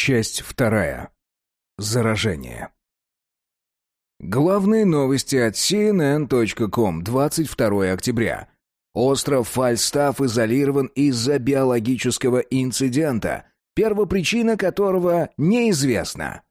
Часть вторая. Заражение. Главные новости от CNN.com 22 октября. Остров Фальстаф изолирован из-за биологического инцидента, первопричина которого неизвестна.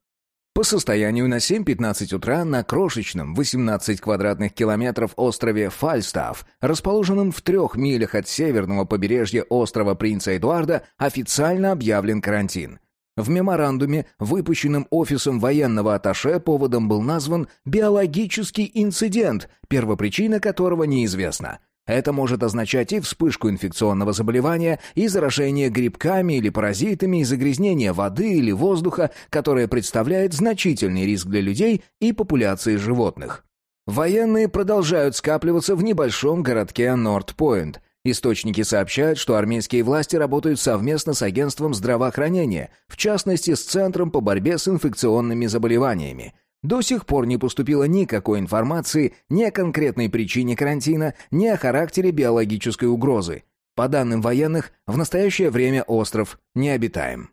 По состоянию на 7.15 утра на крошечном 18 квадратных километров острове Фальстаф, расположенном в трех милях от северного побережья острова Принца Эдуарда, официально объявлен карантин – в меморандуме, выпущенном офисом военного атташе, поводом был назван биологический инцидент, первопричина которого неизвестна. Это может означать и вспышку инфекционного заболевания, и заражение грибками или паразитами, и загрязнение воды или воздуха, которое представляет значительный риск для людей и популяции животных. Военные продолжают скапливаться в небольшом городке Норт-Пойнт, Источники сообщают, что армейские власти работают совместно с агентством здравоохранения, в частности с Центром по борьбе с инфекционными заболеваниями. До сих пор не поступило никакой информации ни о конкретной причине карантина, ни о характере биологической угрозы. По данным военных, в настоящее время остров необитаем.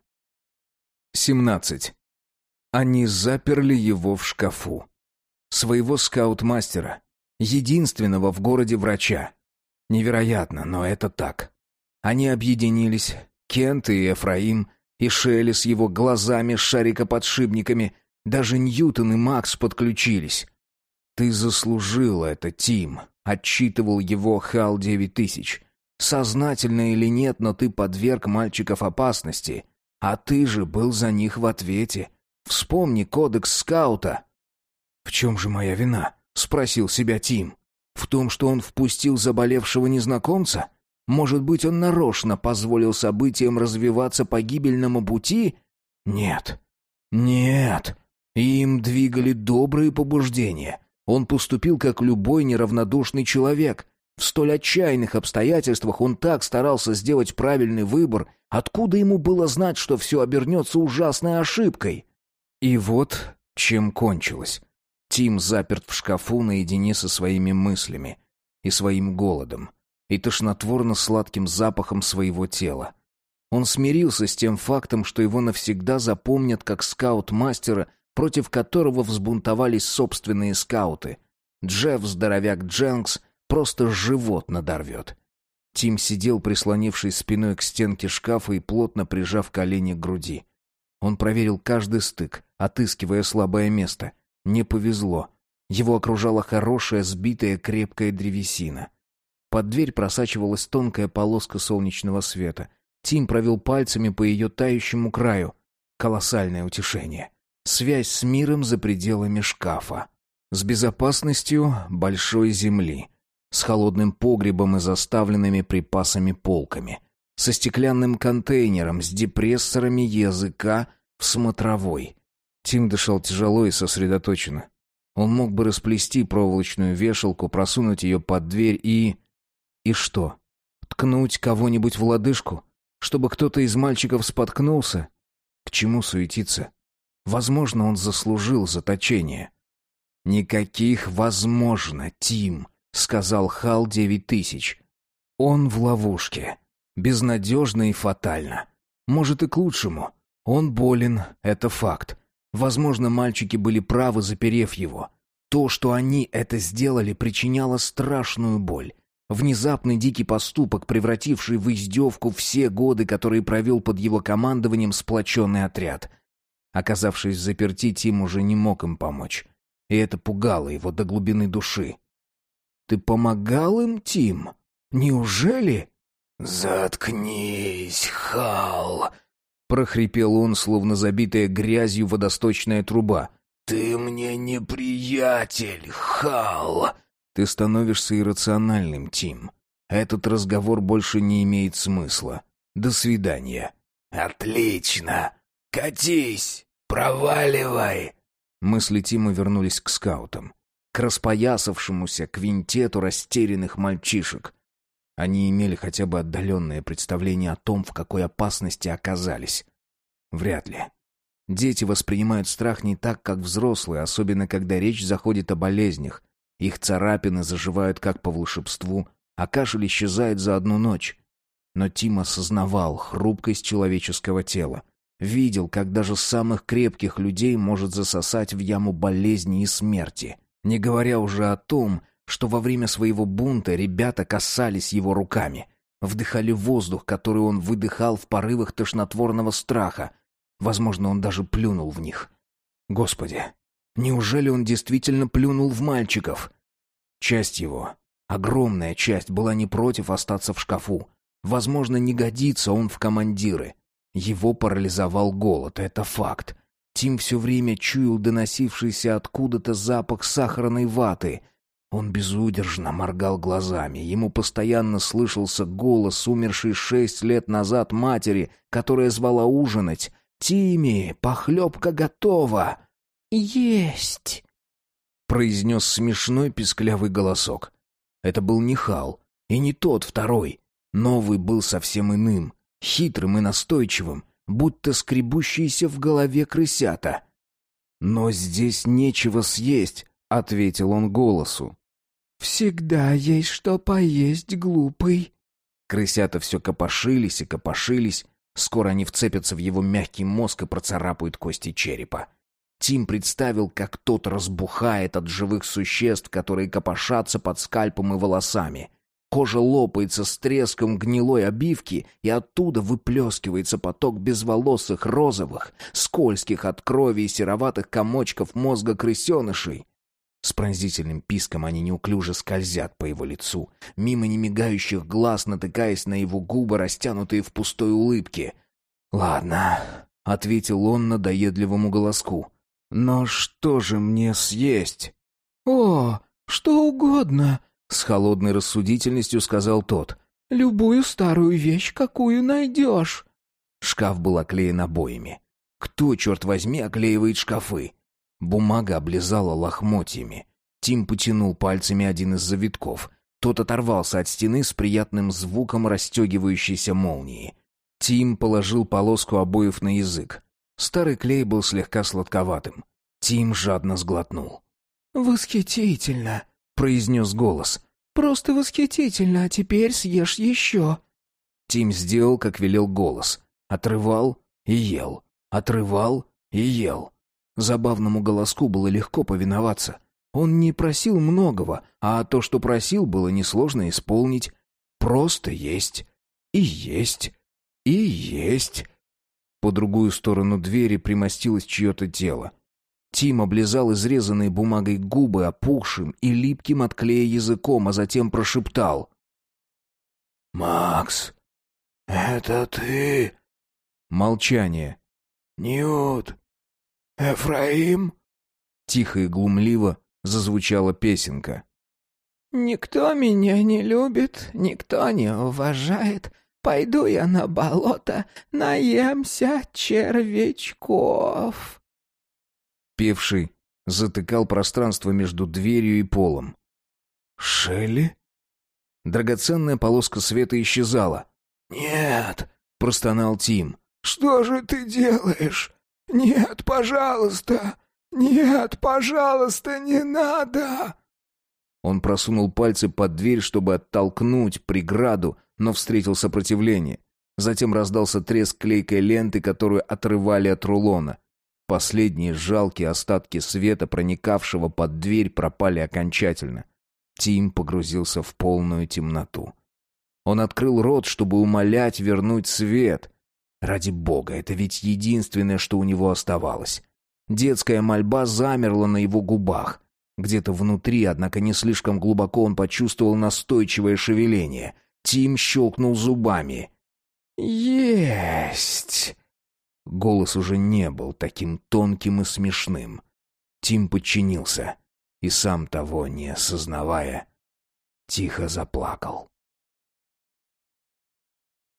17. Они заперли его в шкафу. Своего скаут-мастера, единственного в городе врача. Невероятно, но это так. Они объединились, Кент и Эфраим, и Шелли с его глазами шарикоподшипниками, даже Ньютон и Макс подключились. «Ты заслужил это, Тим», — отчитывал его Хал-9000. «Сознательно или нет, но ты подверг мальчиков опасности, а ты же был за них в ответе. Вспомни кодекс скаута». «В чем же моя вина?» — спросил себя Тим. В том, что он впустил заболевшего незнакомца? Может быть, он нарочно позволил событиям развиваться по гибельному пути? Нет. Нет. Им двигали добрые побуждения. Он поступил как любой неравнодушный человек. В столь отчаянных обстоятельствах он так старался сделать правильный выбор, откуда ему было знать, что все обернется ужасной ошибкой? И вот чем кончилось. Тим заперт в шкафу наедине со своими мыслями и своим голодом, и тошнотворно-сладким запахом своего тела. Он смирился с тем фактом, что его навсегда запомнят как скаут-мастера, против которого взбунтовались собственные скауты. Джефф, здоровяк Дженкс, просто живот надорвет. Тим сидел, прислонившись спиной к стенке шкафа и плотно прижав колени к груди. Он проверил каждый стык, отыскивая слабое место — не повезло. Его окружала хорошая, сбитая, крепкая древесина. Под дверь просачивалась тонкая полоска солнечного света. Тим провел пальцами по ее тающему краю. Колоссальное утешение. Связь с миром за пределами шкафа. С безопасностью большой земли. С холодным погребом и заставленными припасами полками. Со стеклянным контейнером с депрессорами языка в смотровой. Тим дышал тяжело и сосредоточенно. Он мог бы расплести проволочную вешалку, просунуть ее под дверь и... И что? Ткнуть кого-нибудь в лодыжку? Чтобы кто-то из мальчиков споткнулся? К чему суетиться? Возможно, он заслужил заточение. «Никаких «возможно», Тим», — сказал Хал девять тысяч. «Он в ловушке. Безнадежно и фатально. Может, и к лучшему. Он болен, это факт. Возможно, мальчики были правы, заперев его. То, что они это сделали, причиняло страшную боль. Внезапный дикий поступок, превративший в издевку все годы, которые провел под его командованием сплоченный отряд. Оказавшись заперти, Тим уже не мог им помочь. И это пугало его до глубины души. «Ты помогал им, Тим? Неужели?» «Заткнись, Хал!» Прохрипел он, словно забитая грязью водосточная труба. Ты мне не приятель, Хал. Ты становишься иррациональным, Тим. Этот разговор больше не имеет смысла. До свидания. Отлично. Катись, проваливай. Мысли Тима вернулись к скаутам, к распоясавшемуся квинтету растерянных мальчишек. Они имели хотя бы отдаленное представление о том, в какой опасности оказались. Вряд ли. Дети воспринимают страх не так, как взрослые, особенно когда речь заходит о болезнях. Их царапины заживают как по волшебству, а кашель исчезает за одну ночь. Но Тим осознавал хрупкость человеческого тела. Видел, как даже самых крепких людей может засосать в яму болезни и смерти. Не говоря уже о том, что во время своего бунта ребята касались его руками, вдыхали воздух, который он выдыхал в порывах тошнотворного страха. Возможно, он даже плюнул в них. Господи, неужели он действительно плюнул в мальчиков? Часть его, огромная часть, была не против остаться в шкафу. Возможно, не годится он в командиры. Его парализовал голод, это факт. Тим все время чуял доносившийся откуда-то запах сахарной ваты. Он безудержно моргал глазами. Ему постоянно слышался голос умершей шесть лет назад матери, которая звала ужинать. «Тимми, похлебка готова!» «Есть!» — произнес смешной писклявый голосок. Это был не Хал, и не тот второй. Новый был совсем иным, хитрым и настойчивым, будто скребущийся в голове крысята. «Но здесь нечего съесть», — ответил он голосу. «Всегда есть что поесть, глупый». Крысята все копошились и копошились. Скоро они вцепятся в его мягкий мозг и процарапают кости черепа. Тим представил, как тот разбухает от живых существ, которые копошатся под скальпом и волосами. Кожа лопается с треском гнилой обивки, и оттуда выплескивается поток безволосых, розовых, скользких от крови и сероватых комочков мозга крысенышей. С пронзительным писком они неуклюже скользят по его лицу, мимо немигающих глаз натыкаясь на его губы, растянутые в пустой улыбке. «Ладно», — ответил он надоедливому голоску. «Но что же мне съесть?» «О, что угодно», с холодной рассудительностью сказал тот. «Любую старую вещь, какую найдешь». Шкаф был оклеен обоями. Кто, черт возьми, оклеивает шкафы? Бумага облизала лохмотьями. Тим потянул пальцами один из завитков. Тот оторвался от стены с приятным звуком расстегивающейся молнии. Тим положил полоску обоев на язык. Старый клей был слегка сладковатым. Тим жадно сглотнул. «Восхитительно!» — произнес голос. «Просто восхитительно, а теперь съешь еще». Тим сделал, как велел голос. Отрывал и ел. Отрывал и ел. Забавному голоску было легко повиноваться. Он не просил многого, а то, что просил, было несложно исполнить. Просто есть. И есть. И есть. По другую сторону двери примостилось чье-то тело. Тим облизал изрезанные бумагой губы опухшим и липким от клея языком, а затем прошептал. «Макс, это ты?» Молчание. «Ньют, Эфраим?» Тихо и глумливо зазвучала песенка. «Никто меня не любит, никто не уважает. Пойду я на болото, наемся червячков». Певший затыкал пространство между дверью и полом. «Шелли?» Драгоценная полоска света исчезала. «Нет!» — простонал Тим. «Что же ты делаешь? Нет, пожалуйста! Нет, пожалуйста, не надо!» Он просунул пальцы под дверь, чтобы оттолкнуть преграду, но встретил сопротивление. Затем раздался треск клейкой ленты, которую отрывали от рулона. Последние жалкие остатки света, проникавшего под дверь, пропали окончательно. Тим погрузился в полную темноту. Он открыл рот, чтобы умолять вернуть свет. Ради бога, это ведь единственное, что у него оставалось. Детская мольба замерла на его губах. Где-то внутри, однако не слишком глубоко, он почувствовал настойчивое шевеление. Тим щелкнул зубами. «Есть!» Голос уже не был таким тонким и смешным. Тим подчинился и, сам того не осознавая, тихо заплакал.